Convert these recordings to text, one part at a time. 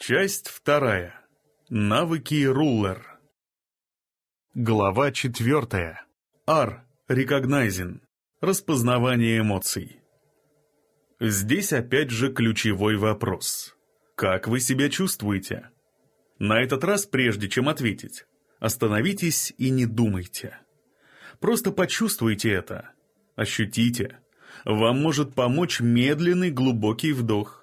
Часть вторая. Навыки рулер. Глава четвертая. Ар. Рекогнайзин. Распознавание эмоций. Здесь опять же ключевой вопрос. Как вы себя чувствуете? На этот раз, прежде чем ответить, остановитесь и не думайте. Просто почувствуйте это. Ощутите. Вам может помочь медленный глубокий вдох.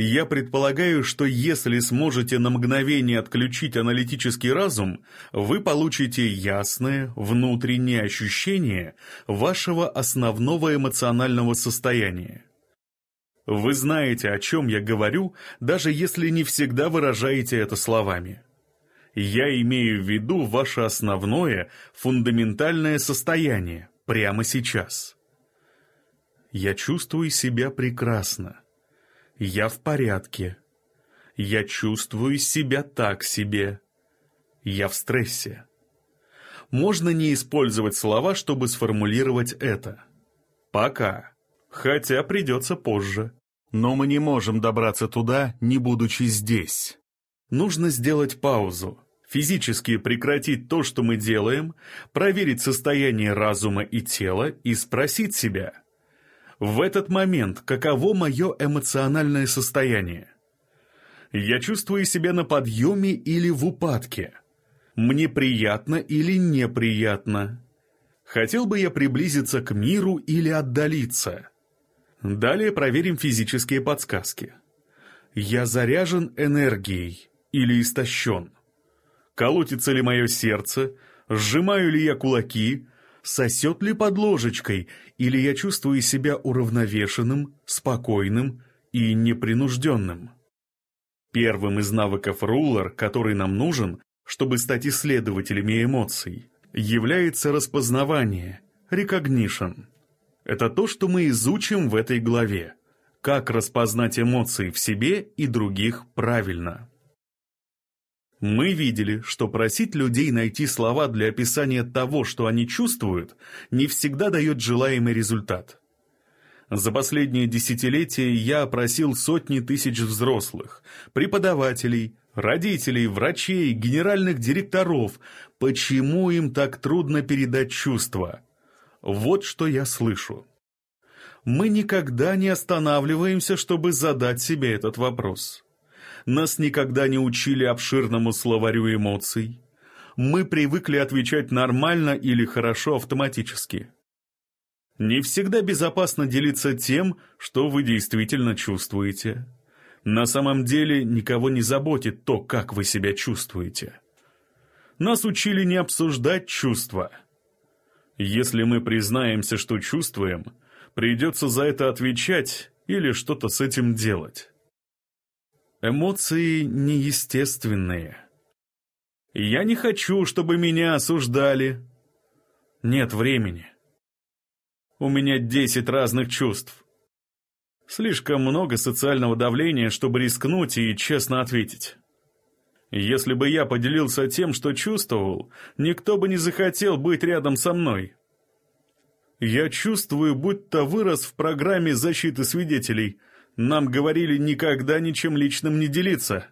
Я предполагаю, что если сможете на мгновение отключить аналитический разум, вы получите ясное внутреннее ощущение вашего основного эмоционального состояния. Вы знаете, о чем я говорю, даже если не всегда выражаете это словами. Я имею в виду ваше основное, фундаментальное состояние прямо сейчас. Я чувствую себя прекрасно. Я в порядке. Я чувствую себя так себе. Я в стрессе. Можно не использовать слова, чтобы сформулировать это. Пока. Хотя придется позже. Но мы не можем добраться туда, не будучи здесь. Нужно сделать паузу, физически прекратить то, что мы делаем, проверить состояние разума и тела и спросить себя – в этот момент каково мое эмоциональное состояние. Я чувствую себя на подъеме или в упадке. Мне приятно или неприятно. Хотел бы я приблизиться к миру или отдалиться. Далее проверим физические подсказки. Я заряжен энергией или истощен. Колотится ли мое сердце, сжимаю ли я кулаки, сосет ли под ложечкой, или я чувствую себя уравновешенным, спокойным и непринужденным. Первым из навыков рулер, который нам нужен, чтобы стать исследователями эмоций, является распознавание, recognition. Это то, что мы изучим в этой главе. Как распознать эмоции в себе и других правильно. Мы видели, что просить людей найти слова для описания того, что они чувствуют, не всегда дает желаемый результат. За последние десятилетия я опросил сотни тысяч взрослых, преподавателей, родителей, врачей, генеральных директоров, почему им так трудно передать чувства. Вот что я слышу. Мы никогда не останавливаемся, чтобы задать себе этот вопрос. Нас никогда не учили обширному словарю эмоций. Мы привыкли отвечать нормально или хорошо автоматически. Не всегда безопасно делиться тем, что вы действительно чувствуете. На самом деле никого не заботит то, как вы себя чувствуете. Нас учили не обсуждать чувства. Если мы признаемся, что чувствуем, придется за это отвечать или что-то с этим делать. Эмоции неестественные. Я не хочу, чтобы меня осуждали. Нет времени. У меня десять разных чувств. Слишком много социального давления, чтобы рискнуть и честно ответить. Если бы я поделился тем, что чувствовал, никто бы не захотел быть рядом со мной. Я чувствую, будто вырос в программе защиты свидетелей, нам говорили никогда ничем личным не делиться.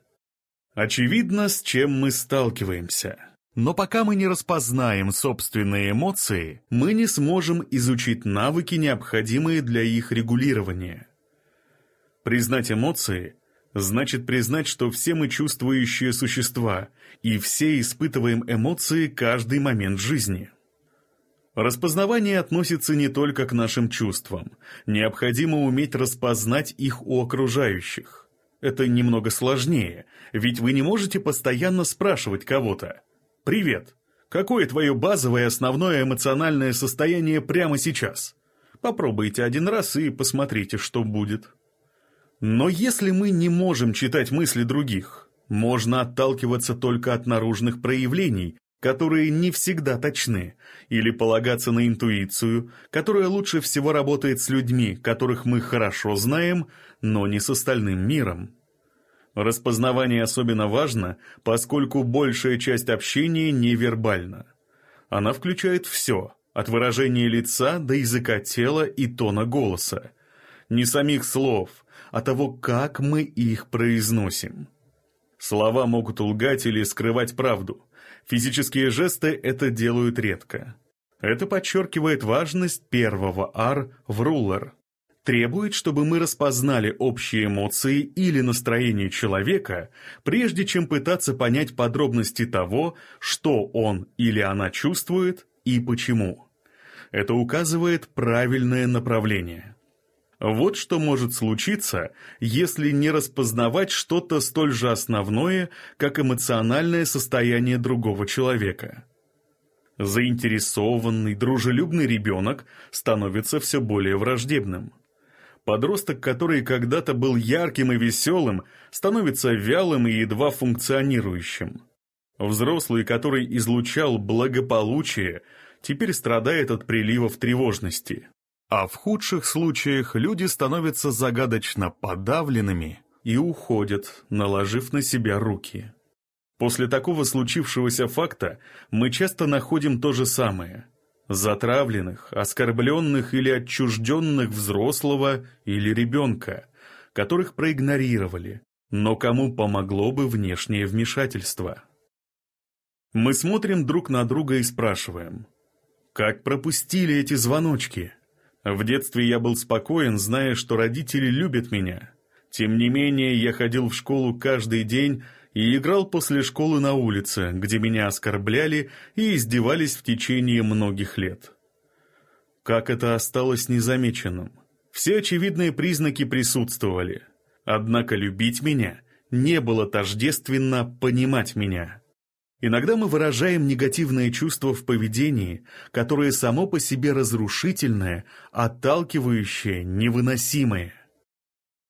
Очевидно, с чем мы сталкиваемся. Но пока мы не распознаем собственные эмоции, мы не сможем изучить навыки, необходимые для их регулирования. Признать эмоции значит признать, что все мы чувствующие существа, и все испытываем эмоции каждый момент жизни. Распознавание относится не только к нашим чувствам. Необходимо уметь распознать их у окружающих. Это немного сложнее, ведь вы не можете постоянно спрашивать кого-то «Привет, какое твое базовое основное эмоциональное состояние прямо сейчас?» Попробуйте один раз и посмотрите, что будет. Но если мы не можем читать мысли других, можно отталкиваться только от наружных проявлений, которые не всегда точны, или полагаться на интуицию, которая лучше всего работает с людьми, которых мы хорошо знаем, но не с остальным миром. Распознавание особенно важно, поскольку большая часть общения невербальна. Она включает все, от выражения лица до языка тела и тона голоса. Не самих слов, а того, как мы их произносим. Слова могут лгать или скрывать правду. Физические жесты это делают редко. Это подчеркивает важность первого R в рулер. Требует, чтобы мы распознали общие эмоции или настроение человека, прежде чем пытаться понять подробности того, что он или она чувствует и почему. Это указывает правильное направление. Вот что может случиться, если не распознавать что-то столь же основное, как эмоциональное состояние другого человека. Заинтересованный, дружелюбный ребенок становится все более враждебным. Подросток, который когда-то был ярким и веселым, становится вялым и едва функционирующим. Взрослый, который излучал благополучие, теперь страдает от приливов тревожности. А в худших случаях люди становятся загадочно подавленными и уходят, наложив на себя руки. После такого случившегося факта мы часто находим то же самое. Затравленных, оскорбленных или отчужденных взрослого или ребенка, которых проигнорировали, но кому помогло бы внешнее вмешательство. Мы смотрим друг на друга и спрашиваем, как пропустили эти звоночки? В детстве я был спокоен, зная, что родители любят меня. Тем не менее, я ходил в школу каждый день и играл после школы на улице, где меня оскорбляли и издевались в течение многих лет. Как это осталось незамеченным? Все очевидные признаки присутствовали. Однако любить меня не было тождественно понимать меня. Иногда мы выражаем негативные чувства в поведении, которое само по себе разрушительное, отталкивающее, невыносимое.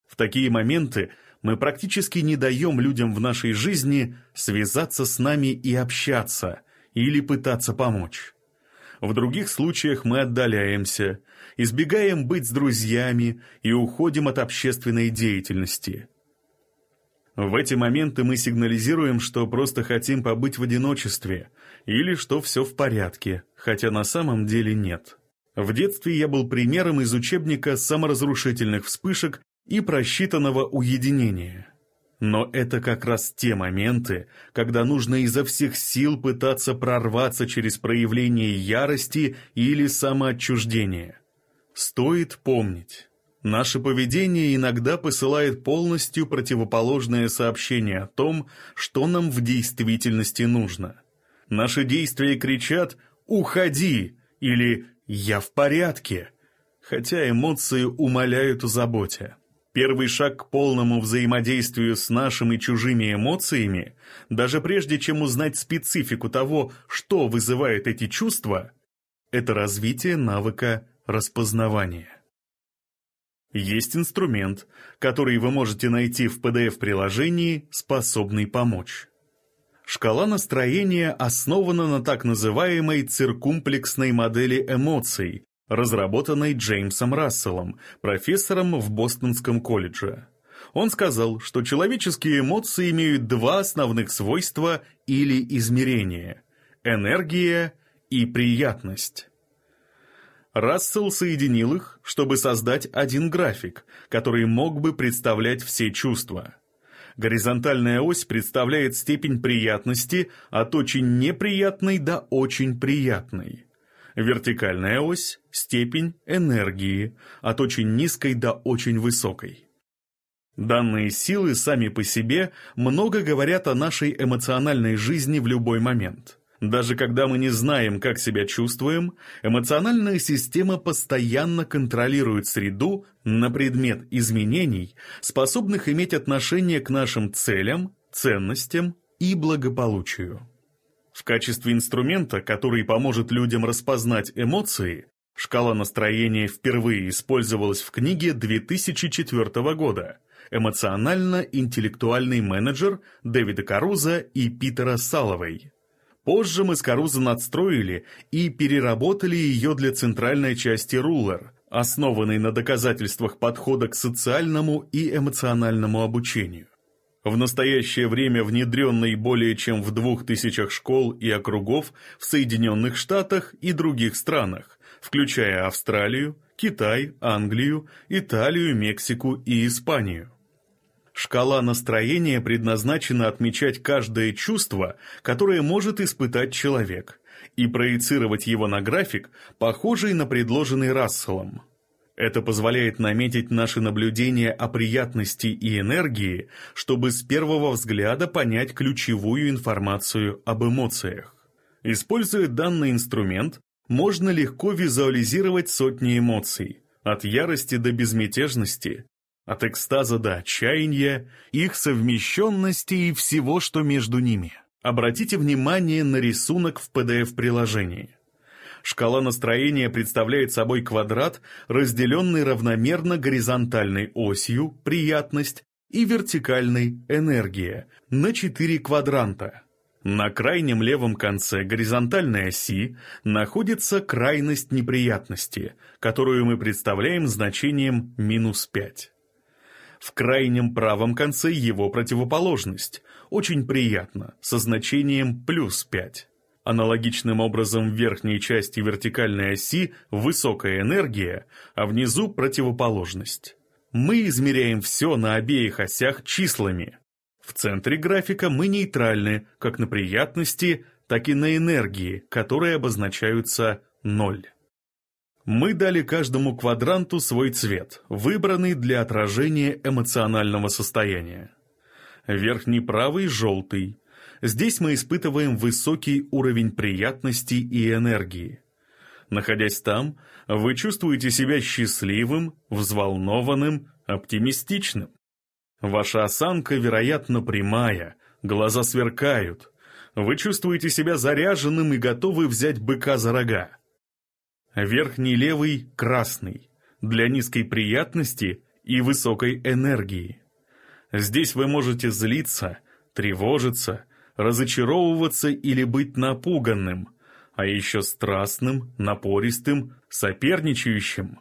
В такие моменты мы практически не даем людям в нашей жизни связаться с нами и общаться, или пытаться помочь. В других случаях мы отдаляемся, избегаем быть с друзьями и уходим от общественной деятельности – в эти моменты мы сигнализируем, что просто хотим побыть в одиночестве, или что все в порядке, хотя на самом деле нет. В детстве я был примером из учебника саморазрушительных вспышек и просчитанного уединения. Но это как раз те моменты, когда нужно изо всех сил пытаться прорваться через проявление ярости или самоотчуждения. Стоит помнить, Наше поведение иногда посылает полностью противоположное сообщение о том, что нам в действительности нужно. Наши действия кричат «Уходи!» или «Я в порядке!», хотя эмоции умоляют о заботе. Первый шаг к полному взаимодействию с нашими чужими эмоциями, даже прежде чем узнать специфику того, что вызывает эти чувства, это развитие навыка распознавания. Есть инструмент, который вы можете найти в PDF-приложении, способный помочь. Шкала настроения основана на так называемой циркумплексной модели эмоций, разработанной Джеймсом Расселом, профессором в Бостонском колледже. Он сказал, что человеческие эмоции имеют два основных свойства или измерения – энергия и приятность. Рассел соединил их, чтобы создать один график, который мог бы представлять все чувства. Горизонтальная ось представляет степень приятности от очень неприятной до очень приятной. Вертикальная ось – степень энергии от очень низкой до очень высокой. Данные силы сами по себе много говорят о нашей эмоциональной жизни в любой момент – даже когда мы не знаем, как себя чувствуем, эмоциональная система постоянно контролирует среду на предмет изменений, способных иметь отношение к нашим целям, ценностям и благополучию. В качестве инструмента, который поможет людям распознать эмоции, шкала настроения впервые использовалась в книге 2004 года «Эмоционально-интеллектуальный менеджер» Дэвида Каруза и Питера Саловой. Позже мы Скаруза надстроили и переработали ее для центральной части рулер, основанной на доказательствах подхода к социальному и эмоциональному обучению. В настоящее время внедренный более чем в двух тысячах школ и округов в Соединенных Штатах и других странах, включая Австралию, Китай, Англию, Италию, Мексику и Испанию. Шкала настроения предназначена отмечать каждое чувство, которое может испытать человек, и проецировать его на график, похожий на предложенный Расселом. Это позволяет наметить наши наблюдения о приятности и энергии, чтобы с первого взгляда понять ключевую информацию об эмоциях. Используя данный инструмент, можно легко визуализировать сотни эмоций, от ярости до безмятежности, от экстаза до отчаяния, их совмещенности и всего, что между ними. Обратите внимание на рисунок в PDF-приложении. Шкала настроения представляет собой квадрат, разделенный равномерно горизонтальной осью «приятность» и вертикальной «энергия» на четыре квадранта. На крайнем левом конце горизонтальной оси находится крайность неприятности, которую мы представляем значением минус 5. В крайнем правом конце его противоположность, очень приятно, со значением плюс 5. Аналогичным образом в верхней части вертикальной оси высокая энергия, а внизу противоположность. Мы измеряем все на обеих осях числами. В центре графика мы нейтральны как на приятности, так и на энергии, которые обозначаются ноль. Мы дали каждому квадранту свой цвет, выбранный для отражения эмоционального состояния. Верхний правый – желтый, Здесь мы испытываем высокий уровень приятности и энергии. Находясь там, вы чувствуете себя счастливым, взволнованным, оптимистичным. Ваша осанка, вероятно, прямая, глаза сверкают. Вы чувствуете себя заряженным и готовы взять быка за рога. Верхний левый – красный, для низкой приятности и высокой энергии. Здесь вы можете злиться, тревожиться, разочаровываться или быть напуганным, а еще страстным, напористым, соперничающим.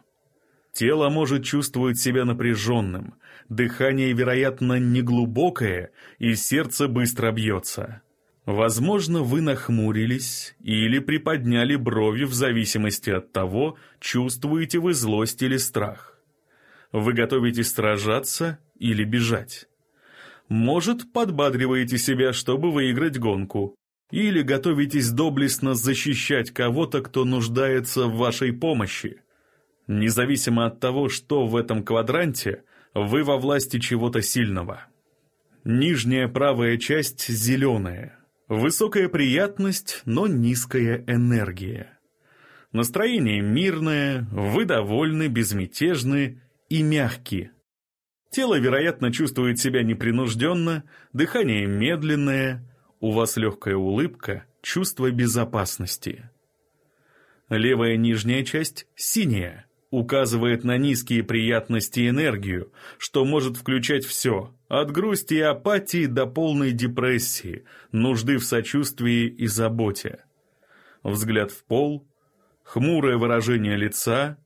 Тело может чувствовать себя напряженным, дыхание, вероятно, неглубокое, и сердце быстро бьется. Возможно, вы нахмурились или приподняли брови в зависимости от того, чувствуете вы злость или страх. Вы готовитесь сражаться или бежать. Может, подбадриваете себя, чтобы выиграть гонку. Или готовитесь доблестно защищать кого-то, кто нуждается в вашей помощи. Независимо от того, что в этом квадранте, вы во власти чего-то сильного. Нижняя правая часть зеленая. Высокая приятность, но низкая энергия. Настроение мирное, вы довольны, безмятежны и мягкие. Тело, вероятно, чувствует себя непринужденно, дыхание медленное, у вас легкая улыбка, чувство безопасности. Левая нижняя часть, синяя, указывает на низкие приятности и энергию, что может включать все, от грусти и апатии до полной депрессии, нужды в сочувствии и заботе. Взгляд в пол, хмурое выражение лица,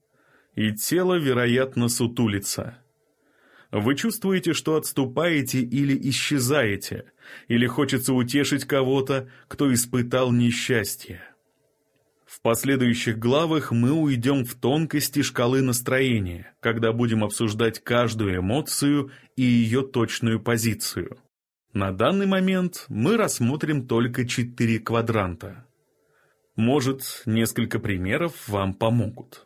и тело, вероятно, сутулится. Вы чувствуете, что отступаете или исчезаете, или хочется утешить кого-то, кто испытал несчастье. В последующих главах мы уйдем в тонкости шкалы настроения, когда будем обсуждать каждую эмоцию и ее точную позицию. На данный момент мы рассмотрим только четыре квадранта. Может, несколько примеров вам помогут.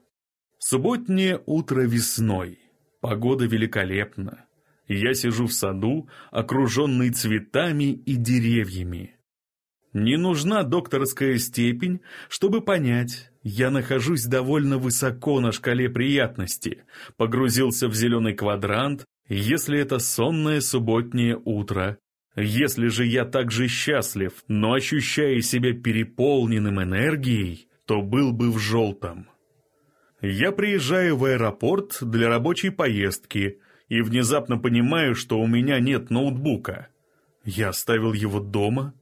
Субботнее утро весной – Погода великолепна. Я сижу в саду, окруженный цветами и деревьями. Не нужна докторская степень, чтобы понять, я нахожусь довольно высоко на шкале приятности, погрузился в зеленый квадрант, если это сонное субботнее утро. Если же я также счастлив, но ощущаю себя переполненным энергией, то был бы в желтом. Я приезжаю в аэропорт для рабочей поездки и внезапно понимаю, что у меня нет ноутбука. Я оставил его дома,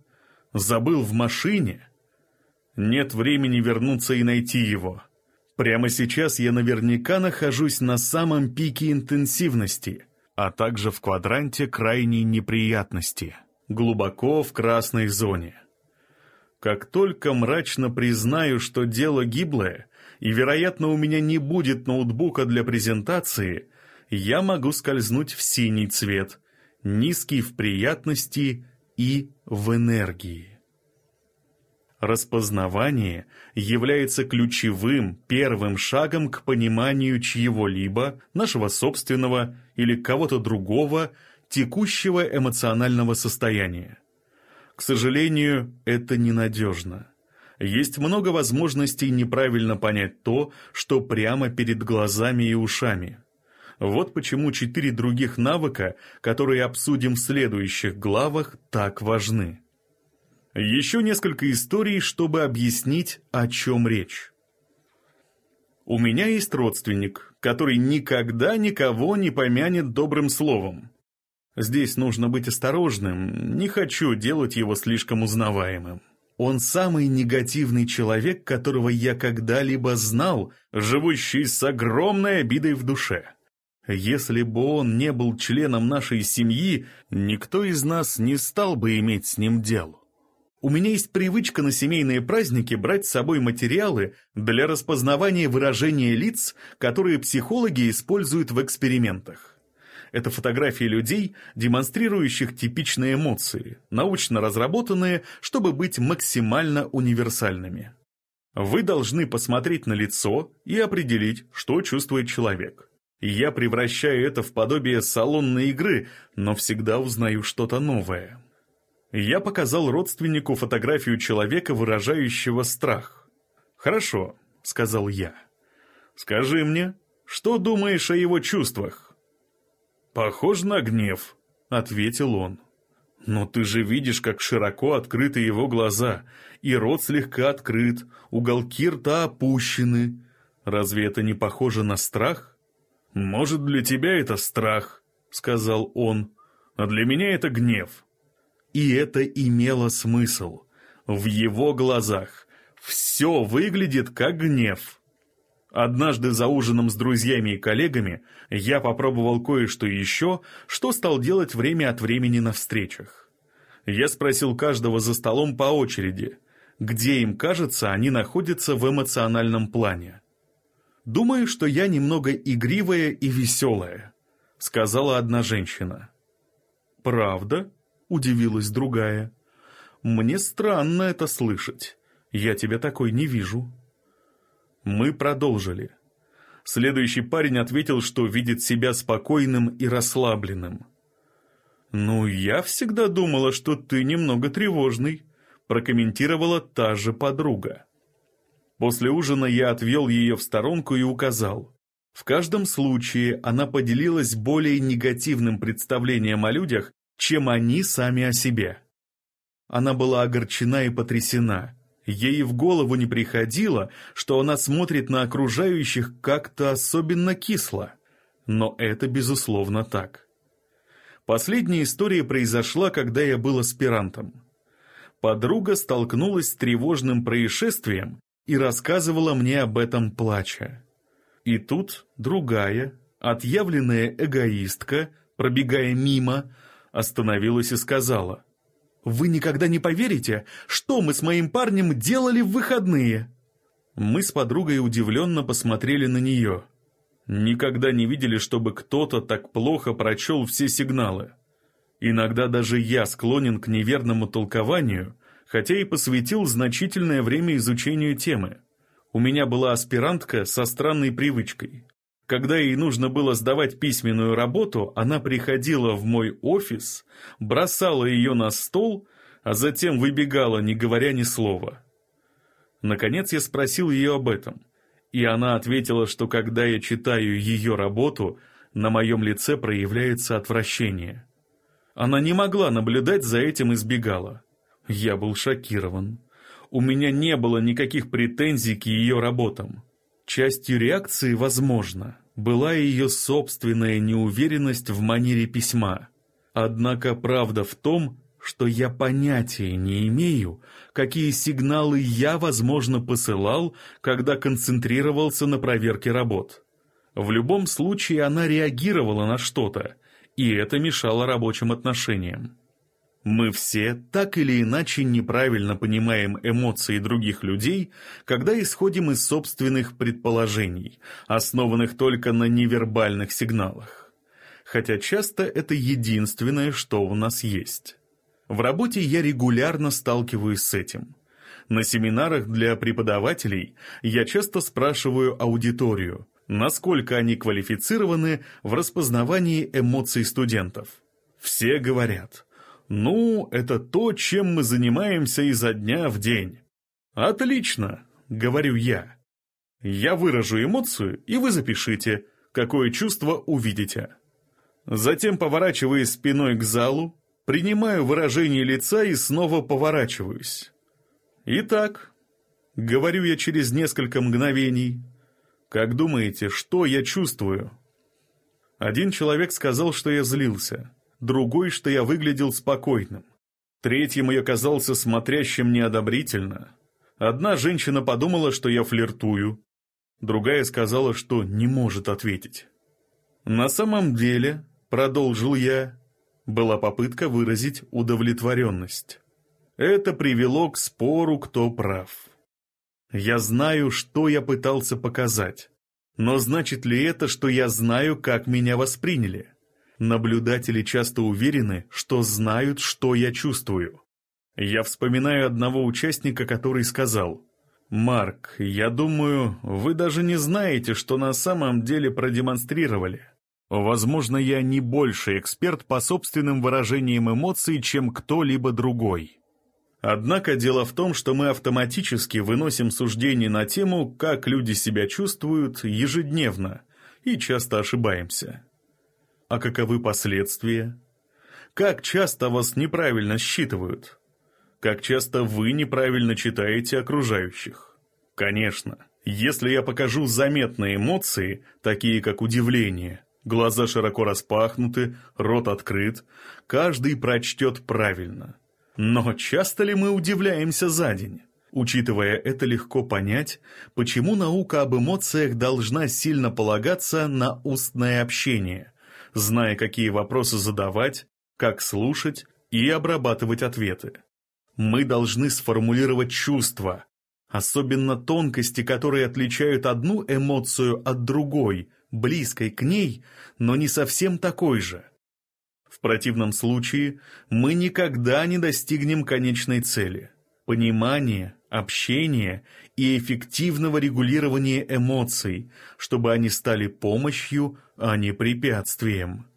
забыл в машине. Нет времени вернуться и найти его. Прямо сейчас я наверняка нахожусь на самом пике интенсивности, а также в квадранте крайней неприятности, глубоко в красной зоне. Как только мрачно признаю, что дело гиблое, и, вероятно, у меня не будет ноутбука для презентации, я могу скользнуть в синий цвет, низкий в приятности и в энергии. Распознавание является ключевым первым шагом к пониманию чьего-либо, нашего собственного или кого-то другого, текущего эмоционального состояния. К сожалению, это ненадежно. Есть много возможностей неправильно понять то, что прямо перед глазами и ушами. Вот почему четыре других навыка, которые обсудим в следующих главах, так важны. Еще несколько историй, чтобы объяснить, о чем речь. У меня есть родственник, который никогда никого не помянет добрым словом. Здесь нужно быть осторожным, не хочу делать его слишком узнаваемым. Он самый негативный человек, которого я когда-либо знал, живущий с огромной обидой в душе. Если бы он не был членом нашей семьи, никто из нас не стал бы иметь с ним дело. У меня есть привычка на семейные праздники брать с собой материалы для распознавания выражения лиц, которые психологи используют в экспериментах. Это фотографии людей, демонстрирующих типичные эмоции, научно разработанные, чтобы быть максимально универсальными. Вы должны посмотреть на лицо и определить, что чувствует человек. Я превращаю это в подобие салонной игры, но всегда узнаю что-то новое. Я показал родственнику фотографию человека, выражающего страх. «Хорошо», — сказал я. «Скажи мне, что думаешь о его чувствах?» «Похож на гнев», — ответил он. «Но ты же видишь, как широко открыты его глаза, и рот слегка открыт, уголки рта опущены. Разве это не похоже на страх?» «Может, для тебя это страх», — сказал он, — «а для меня это гнев». И это имело смысл. В его глазах все выглядит как гнев. Однажды за ужином с друзьями и коллегами я попробовал кое-что еще, что стал делать время от времени на встречах. Я спросил каждого за столом по очереди, где им кажется они находятся в эмоциональном плане. «Думаю, что я немного игривая и веселая», — сказала одна женщина. «Правда?» удивилась другая. «Мне странно это слышать. Я тебя такой не вижу». Мы продолжили. Следующий парень ответил, что видит себя спокойным и расслабленным. «Ну, я всегда думала, что ты немного тревожный», прокомментировала та же подруга. После ужина я отвел ее в сторонку и указал. В каждом случае она поделилась более негативным представлением о людях, чем они сами о себе. Она была огорчена и потрясена. Ей в голову не приходило, что она смотрит на окружающих как-то особенно кисло. Но это, безусловно, так. Последняя история произошла, когда я был аспирантом. Подруга столкнулась с тревожным происшествием и рассказывала мне об этом плача. И тут другая, отъявленная эгоистка, пробегая мимо, остановилась и сказала. «Вы никогда не поверите, что мы с моим парнем делали в выходные?» Мы с подругой удивленно посмотрели на нее. Никогда не видели, чтобы кто-то так плохо прочел все сигналы. Иногда даже я склонен к неверному толкованию, хотя и посвятил значительное время изучению темы. У меня была аспирантка со странной привычкой. Когда ей нужно было сдавать письменную работу, она приходила в мой офис, бросала ее на стол, а затем выбегала, не говоря ни слова. Наконец я спросил ее об этом, и она ответила, что когда я читаю ее работу, на моем лице проявляется отвращение. Она не могла наблюдать за этим и сбегала. Я был шокирован. У меня не было никаких претензий к ее работам. Частью реакции, возможно, была ее собственная неуверенность в манере письма. Однако правда в том, что я понятия не имею, какие сигналы я, возможно, посылал, когда концентрировался на проверке работ. В любом случае она реагировала на что-то, и это мешало рабочим отношениям. Мы все так или иначе неправильно понимаем эмоции других людей, когда исходим из собственных предположений, основанных только на невербальных сигналах. хотя часто это единственное, что у нас есть. В работе я регулярно сталкиваюсь с этим. На семинарах для преподавателей я часто спрашиваю аудиторию, насколько они квалифицированы в распознавании эмоций студентов. Все говорят, ну, это то, чем мы занимаемся изо дня в день. Отлично, говорю я. Я выражу эмоцию, и вы запишите, какое чувство увидите. Затем, поворачиваясь спиной к залу, принимаю выражение лица и снова поворачиваюсь. Итак, говорю я через несколько мгновений, как думаете, что я чувствую? Один человек сказал, что я злился, другой, что я выглядел спокойным. Третьим я казался смотрящим неодобрительно. Одна женщина подумала, что я флиртую, другая сказала, что не может ответить. На самом деле, продолжил я, была попытка выразить удовлетворенность. Это привело к спору, кто прав. Я знаю, что я пытался показать. Но значит ли это, что я знаю, как меня восприняли? Наблюдатели часто уверены, что знают, что я чувствую. Я вспоминаю одного участника, который сказал, «Марк, я думаю, вы даже не знаете, что на самом деле продемонстрировали. Возможно, я не больше эксперт по собственным выражениям эмоций, чем кто-либо другой». Однако дело в том, что мы автоматически выносим суждения на тему, как люди себя чувствуют ежедневно, и часто ошибаемся. А каковы последствия? Как часто вас неправильно считывают? как часто вы неправильно читаете окружающих. Конечно, если я покажу заметные эмоции, такие как удивление, глаза широко распахнуты, рот открыт, каждый прочтет правильно. Но часто ли мы удивляемся за день? Учитывая это, легко понять, почему наука об эмоциях должна сильно полагаться на устное общение, зная, какие вопросы задавать, как слушать и обрабатывать ответы. Мы должны сформулировать чувства, особенно тонкости, которые отличают одну эмоцию от другой, близкой к ней, но не совсем такой же. В противном случае мы никогда не достигнем конечной цели – понимания, общения и эффективного регулирования эмоций, чтобы они стали помощью, а не препятствием.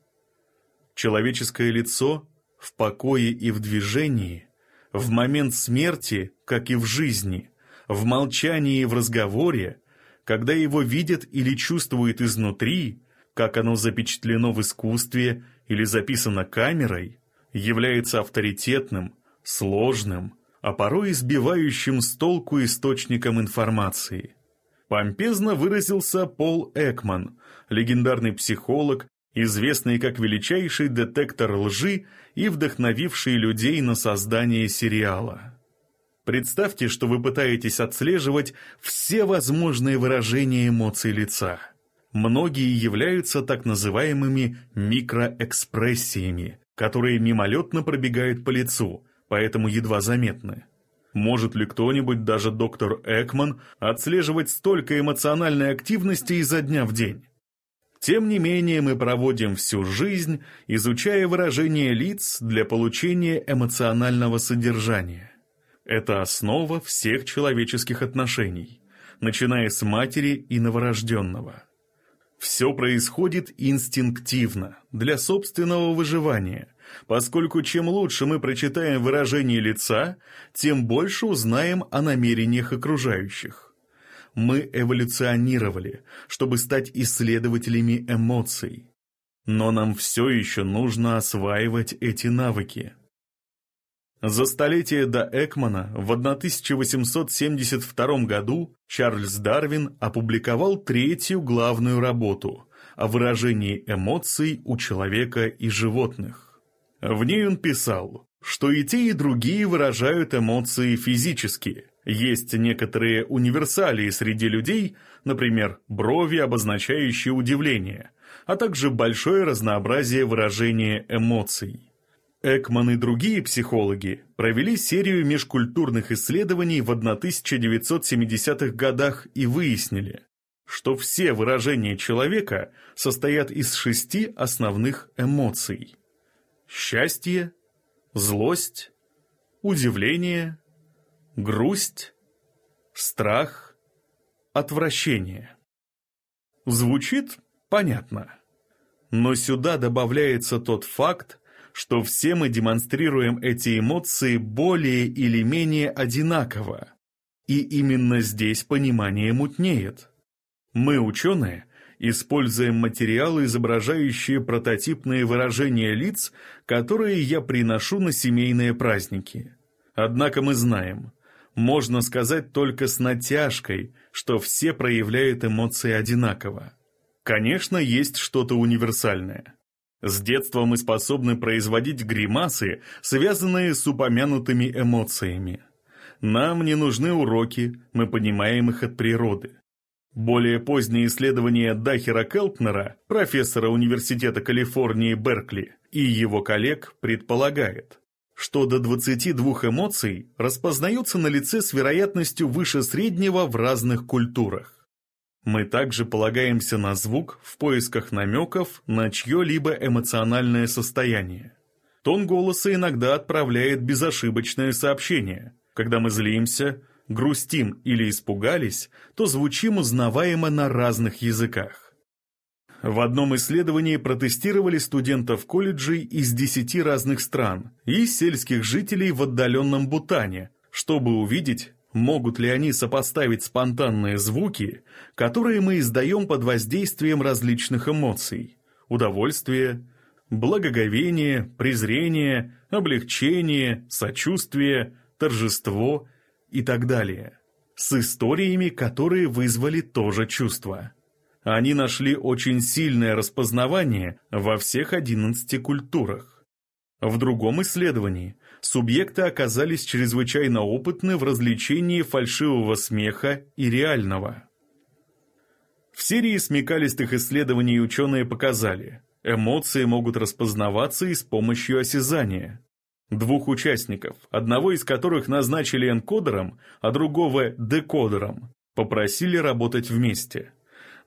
Человеческое лицо в покое и в движении в момент смерти, как и в жизни, в молчании и в разговоре, когда его видят или чувствуют изнутри, как оно запечатлено в искусстве или записано камерой, является авторитетным, сложным, а порой избивающим с толку источником информации. Помпезно выразился Пол Экман, легендарный психолог, известный как величайший детектор лжи и вдохновивший людей на создание сериала. Представьте, что вы пытаетесь отслеживать все возможные выражения эмоций лица. Многие являются так называемыми микроэкспрессиями, которые мимолетно пробегают по лицу, поэтому едва заметны. Может ли кто-нибудь, даже доктор Экман, отслеживать столько эмоциональной активности изо дня в день? Тем не менее, мы проводим всю жизнь, изучая выражения лиц для получения эмоционального содержания. Это основа всех человеческих отношений, начиная с матери и новорожденного. Все происходит инстинктивно, для собственного выживания, поскольку чем лучше мы прочитаем выражение лица, тем больше узнаем о намерениях окружающих. Мы эволюционировали, чтобы стать исследователями эмоций. Но нам все еще нужно осваивать эти навыки. За столетие до Экмана в 1872 году Чарльз Дарвин опубликовал третью главную работу о выражении эмоций у человека и животных. В ней он писал, что и те, и другие выражают эмоции физически – есть некоторые универсалии среди людей, например, брови, обозначающие удивление, а также большое разнообразие выражения эмоций. Экман и другие психологи провели серию межкультурных исследований в 1970-х годах и выяснили, что все выражения человека состоят из шести основных эмоций. Счастье, злость, удивление, грусть, страх, отвращение. Звучит понятно. Но сюда добавляется тот факт, что все мы демонстрируем эти эмоции более или менее одинаково. И именно здесь понимание мутнеет. Мы, ученые, используем материалы, изображающие прототипные выражения лиц, которые я приношу на семейные праздники. Однако мы знаем, можно сказать только с натяжкой, что все проявляют эмоции одинаково. Конечно, есть что-то универсальное. С детства мы способны производить гримасы, связанные с упомянутыми эмоциями. Нам не нужны уроки, мы понимаем их от природы. Более поздние исследования Дахера Келтнера, профессора Университета Калифорнии Беркли, и его коллег предполагает, что до 22 эмоций распознаются на лице с вероятностью выше среднего в разных культурах. Мы также полагаемся на звук в поисках намеков на чье-либо эмоциональное состояние. Тон голоса иногда отправляет безошибочное сообщение. Когда мы злимся – грустим или испугались, то звучим узнаваемо на разных языках. В одном исследовании протестировали студентов колледжей из 10 разных стран и сельских жителей в отдаленном Бутане, чтобы увидеть, могут ли они сопоставить спонтанные звуки, которые мы издаем под воздействием различных эмоций – удовольствие, благоговение, презрение, облегчение, сочувствие, торжество и так далее, с историями, которые вызвали то же чувство. Они нашли очень сильное распознавание во всех 11 культурах. В другом исследовании субъекты оказались чрезвычайно опытны в различении фальшивого смеха и реального. В серии смекалистых исследований ученые показали, эмоции могут распознаваться и с помощью осязания. Двух участников, одного из которых назначили энкодером, а другого декодером, попросили работать вместе.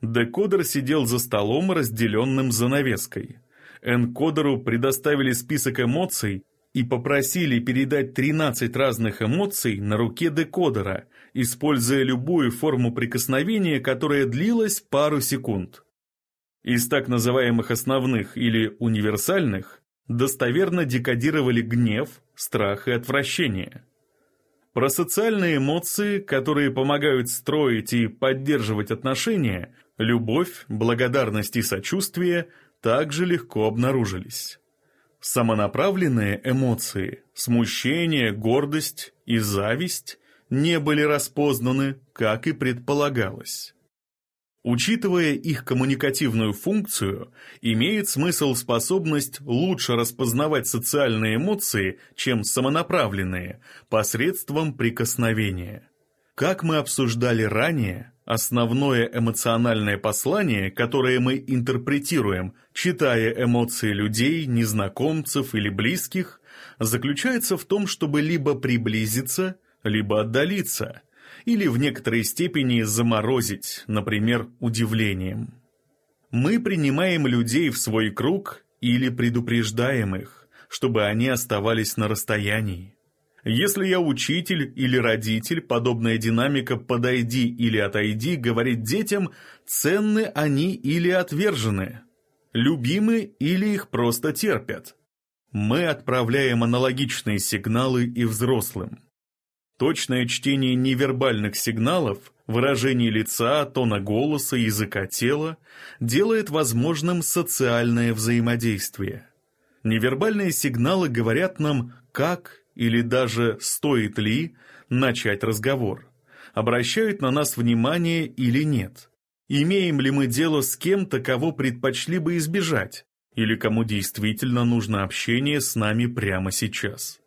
Декодер сидел за столом, разделенным занавеской. Энкодеру предоставили список эмоций и попросили передать 13 разных эмоций на руке декодера, используя любую форму прикосновения, которая длилась пару секунд. Из так называемых основных или универсальных достоверно декодировали гнев, страх и отвращение. Про социальные эмоции, которые помогают строить и поддерживать отношения, любовь, благодарность и сочувствие также легко обнаружились. Самонаправленные эмоции, смущение, гордость и зависть не были распознаны, как и предполагалось. Учитывая их коммуникативную функцию, имеет смысл способность лучше распознавать социальные эмоции, чем самонаправленные, посредством прикосновения. Как мы обсуждали ранее, основное эмоциональное послание, которое мы интерпретируем, читая эмоции людей, незнакомцев или близких, заключается в том, чтобы либо приблизиться, либо отдалиться – или в некоторой степени заморозить, например, удивлением. Мы принимаем людей в свой круг или предупреждаем их, чтобы они оставались на расстоянии. Если я учитель или родитель, подобная динамика «подойди или отойди» говорит детям, ценны они или отвержены, любимы или их просто терпят. Мы отправляем аналогичные сигналы и взрослым. Точное чтение невербальных сигналов, выражений лица, тона голоса, языка тела делает возможным социальное взаимодействие. Невербальные сигналы говорят нам, как или даже стоит ли начать разговор, обращают на нас внимание или нет, имеем ли мы дело с кем-то, кого предпочли бы избежать, или кому действительно нужно общение с нами прямо сейчас.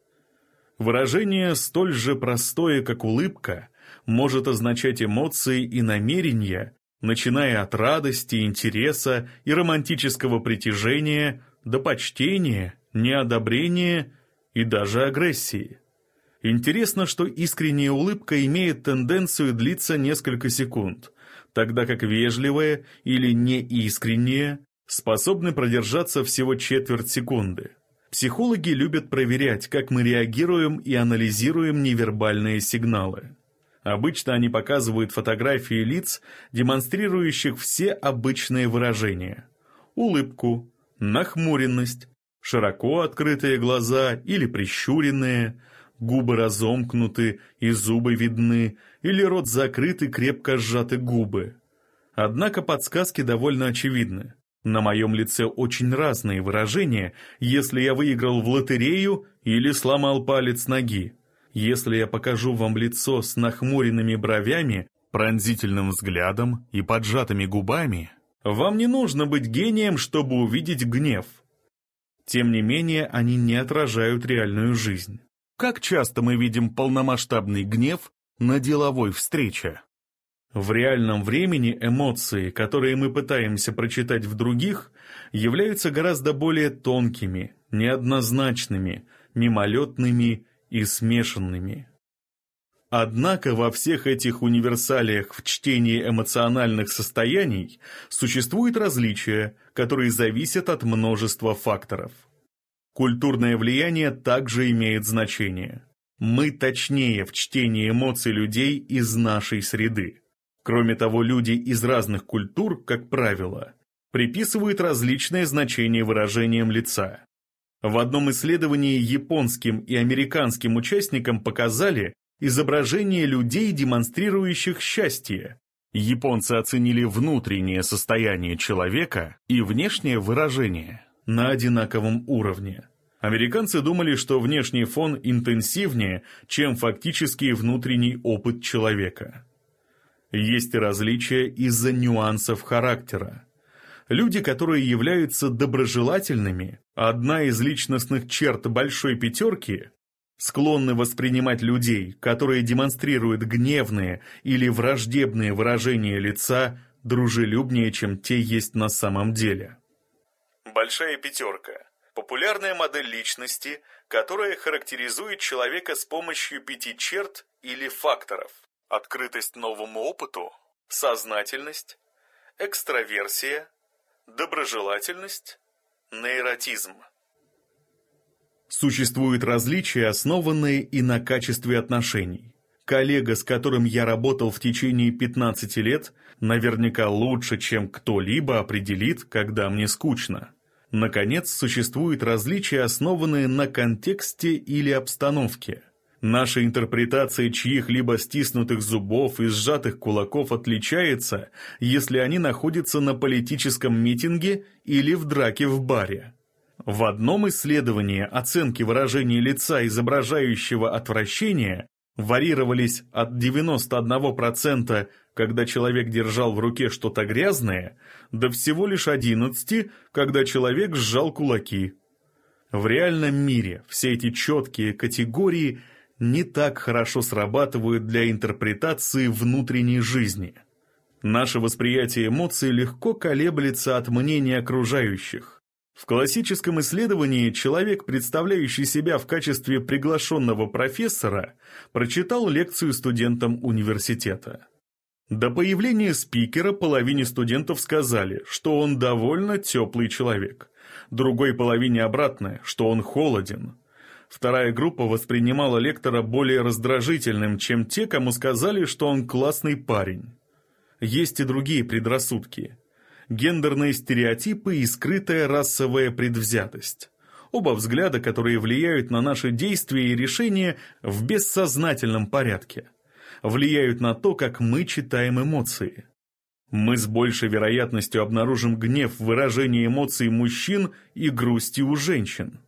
Выражение столь же простое, как улыбка, может означать эмоции и намерения, начиная от радости, интереса и романтического притяжения до почтения, неодобрения и даже агрессии. Интересно, что искренняя улыбка имеет тенденцию длиться несколько секунд, тогда как вежливое или неискреннее способны продержаться всего четверть секунды. Психологи любят проверять, как мы реагируем и анализируем невербальные сигналы. Обычно они показывают фотографии лиц, демонстрирующих все обычные выражения. Улыбку, нахмуренность, широко открытые глаза или прищуренные, губы разомкнуты и зубы видны, или рот закрыт и крепко сжаты губы. Однако подсказки довольно очевидны. На моем лице очень разные выражения, если я выиграл в лотерею или сломал палец ноги. Если я покажу вам лицо с нахмуренными бровями, пронзительным взглядом и поджатыми губами, вам не нужно быть гением, чтобы увидеть гнев. Тем не менее, они не отражают реальную жизнь. Как часто мы видим полномасштабный гнев на деловой встрече? В реальном времени эмоции, которые мы пытаемся прочитать в других, являются гораздо более тонкими, неоднозначными, мимолетными и смешанными. Однако во всех этих универсалиях в чтении эмоциональных состояний существуют различия, которые зависят от множества факторов. Культурное влияние также имеет значение. Мы точнее в чтении эмоций людей из нашей среды. Кроме того, люди из разных культур, как правило, приписывают различные значения выражениям лица. В одном исследовании японским и американским участникам показали изображение людей, демонстрирующих счастье. Японцы оценили внутреннее состояние человека и внешнее выражение на одинаковом уровне. Американцы думали, что внешний фон интенсивнее, чем фактический внутренний опыт человека. Есть и различия из-за нюансов характера. Люди, которые являются доброжелательными, одна из личностных черт большой пятерки, склонны воспринимать людей, которые демонстрируют гневные или враждебные выражения лица, дружелюбнее, чем те есть на самом деле. Большая пятерка – популярная модель личности, которая характеризует человека с помощью пяти черт или факторов открытость новому опыту, сознательность, экстраверсия, доброжелательность, нейротизм. Существуют различия, основанные и на качестве отношений. Коллега, с которым я работал в течение 15 лет, наверняка лучше, чем кто-либо определит, когда мне скучно. Наконец, существуют различия, основанные на контексте или обстановке – Наша интерпретация чьих-либо стиснутых зубов и сжатых кулаков отличается, если они находятся на политическом митинге или в драке в баре. В одном исследовании оценки выражения лица, изображающего отвращение, варьировались от 91%, когда человек держал в руке что-то грязное, до всего лишь 11%, когда человек сжал кулаки. В реальном мире все эти четкие категории – не так хорошо срабатывают для интерпретации внутренней жизни. Наше восприятие эмоций легко колеблется от мнения окружающих. В классическом исследовании человек, представляющий себя в качестве приглашенного профессора, прочитал лекцию студентам университета. До появления спикера половине студентов сказали, что он довольно теплый человек, другой половине обратное, что он холоден, Вторая группа воспринимала лектора более раздражительным, чем те, кому сказали, что он классный парень. Есть и другие предрассудки. Гендерные стереотипы и скрытая расовая предвзятость. Оба взгляда, которые влияют на наши действия и решения в бессознательном порядке. Влияют на то, как мы читаем эмоции. Мы с большей вероятностью обнаружим гнев в выражении эмоций мужчин и грусти у женщин.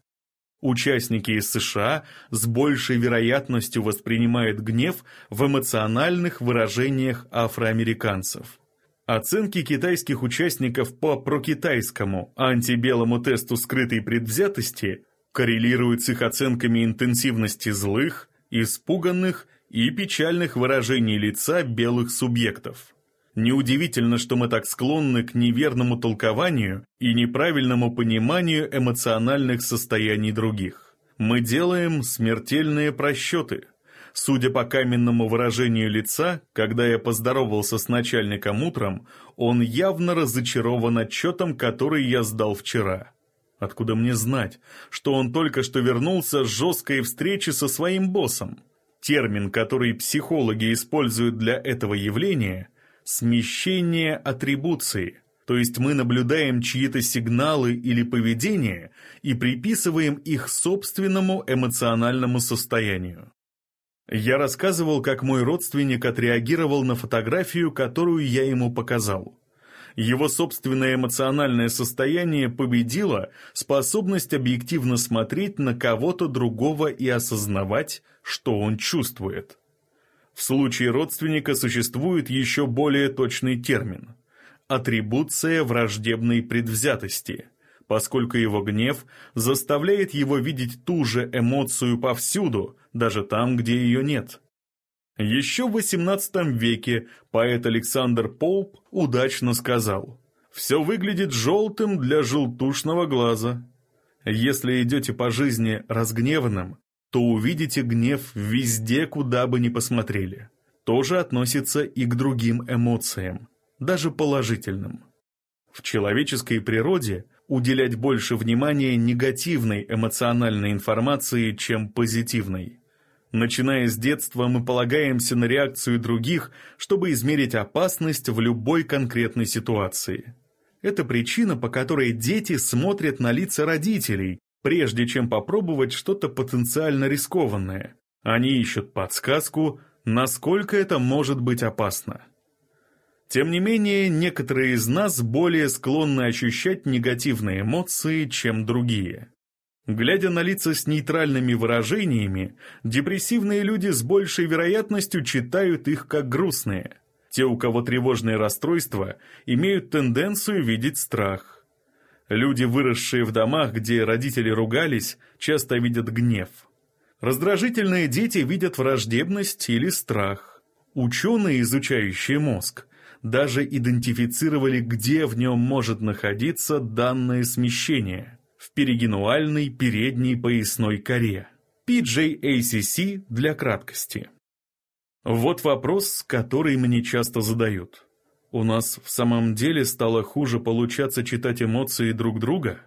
Участники из США с большей вероятностью воспринимают гнев в эмоциональных выражениях афроамериканцев. Оценки китайских участников по прокитайскому антибелому тесту скрытой предвзятости коррелируют с их оценками интенсивности злых, испуганных и печальных выражений лица белых субъектов. Неудивительно, что мы так склонны к неверному толкованию и неправильному пониманию эмоциональных состояний других. Мы делаем смертельные просчеты. Судя по каменному выражению лица, когда я поздоровался с начальником утром, он явно разочарован отчетом, который я сдал вчера. Откуда мне знать, что он только что вернулся с жесткой встречи со своим боссом? Термин, который психологи используют для этого явления – смещение атрибуции – то есть мы наблюдаем чьи-то сигналы или поведение и приписываем их собственному эмоциональному состоянию. Я рассказывал, как мой родственник отреагировал на фотографию, которую я ему показал. Его собственное эмоциональное состояние победило способность объективно смотреть на кого-то другого и осознавать, что он чувствует. В случае родственника существует еще более точный термин – атрибуция враждебной предвзятости, поскольку его гнев заставляет его видеть ту же эмоцию повсюду, даже там, где ее нет. Еще в XVIII веке поэт Александр Поуп удачно сказал «Все выглядит желтым для желтушного глаза». Если идете по жизни разгневанным, то увидите гнев везде, куда бы ни посмотрели. Тоже относится и к другим эмоциям даже положительным. В человеческой природе уделять больше внимания негативной эмоциональной информации, чем позитивной. Начиная с детства мы полагаемся на реакцию других, чтобы измерить опасность в любой конкретной ситуации. Это причина, по которой дети смотрят на лица родителей, прежде чем попробовать что-то потенциально рискованное. Они ищут подсказку, насколько это может быть опасно. Тем не менее, некоторые из нас более склонны ощущать негативные эмоции, чем другие. Глядя на лица с нейтральными выражениями, депрессивные люди с большей вероятностью читают их как грустные. Те, у кого тревожные расстройства, имеют тенденцию видеть страх. Люди, выросшие в домах, где родители ругались, часто видят гнев. Раздражительные дети видят враждебность или страх. Ученые, изучающие мозг, даже идентифицировали, где в нем может находиться данное смещение – в перигенуальной передней поясной коре. PJACC для краткости. Вот вопрос, который мне часто задают. У нас в самом деле стало хуже получаться читать эмоции друг друга?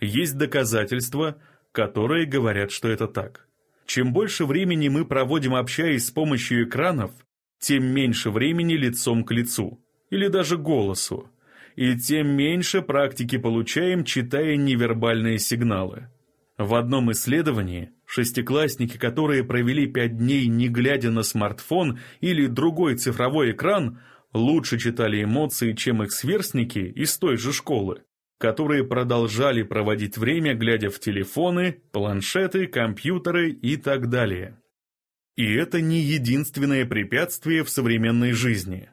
Есть доказательства, которые говорят, что это так. Чем больше времени мы проводим, общаясь с помощью экранов, тем меньше времени лицом к лицу, или даже голосу, и тем меньше практики получаем, читая невербальные сигналы. В одном исследовании шестиклассники, которые провели пять дней не глядя на смартфон или другой цифровой экран, лучше читали эмоции, чем их сверстники из той же школы, которые продолжали проводить время, глядя в телефоны, планшеты, компьютеры и так далее. И это не единственное препятствие в современной жизни.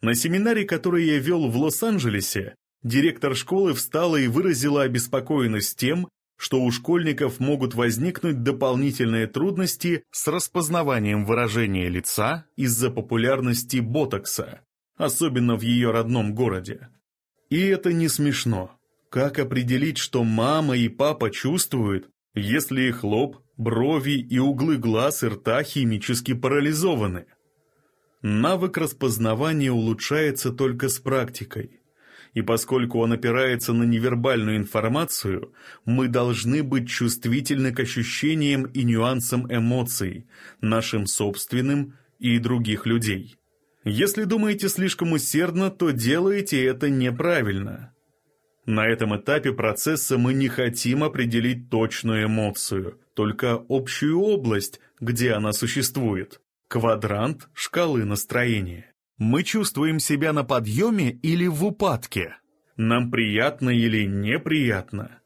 На семинаре, который я вел в Лос-Анджелесе, директор школы встала и выразила обеспокоенность тем, что у школьников могут возникнуть дополнительные трудности с распознаванием выражения лица из-за популярности ботокса, особенно в ее родном городе. И это не смешно. Как определить, что мама и папа чувствуют, если их лоб брови и углы глаз и рта химически парализованы. Навык распознавания улучшается только с практикой. И поскольку он опирается на невербальную информацию, мы должны быть чувствительны к ощущениям и нюансам эмоций, нашим собственным и других людей. Если думаете слишком усердно, то делаете это неправильно. На этом этапе процесса мы не хотим определить точную эмоцию, только общую область, где она существует. Квадрант шкалы настроения. Мы чувствуем себя на подъеме или в упадке. Нам приятно или неприятно.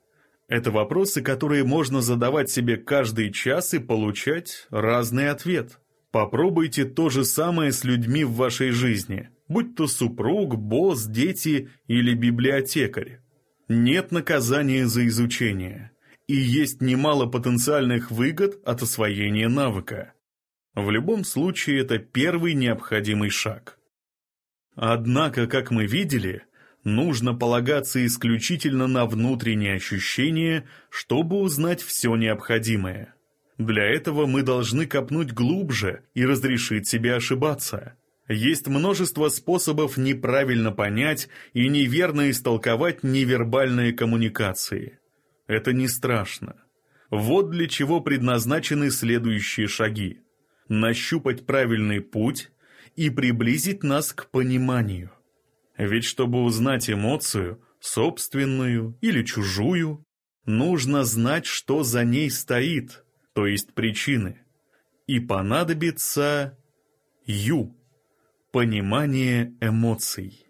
Это вопросы, которые можно задавать себе каждый час и получать разный ответ. Попробуйте то же самое с людьми в вашей жизни, будь то супруг, босс, дети или библиотекарь. Нет наказания за изучение, и есть немало потенциальных выгод от освоения навыка. В любом случае это первый необходимый шаг. Однако, как мы видели, нужно полагаться исключительно на внутренние ощущения, чтобы узнать все необходимое. Для этого мы должны копнуть глубже и разрешить себе ошибаться. Есть множество способов неправильно понять и неверно истолковать невербальные коммуникации. Это не страшно. Вот для чего предназначены следующие шаги. Нащупать правильный путь и приблизить нас к пониманию. Ведь чтобы узнать эмоцию, собственную или чужую, нужно знать, что за ней стоит, то есть причины. И понадобится «ю» – понимание эмоций.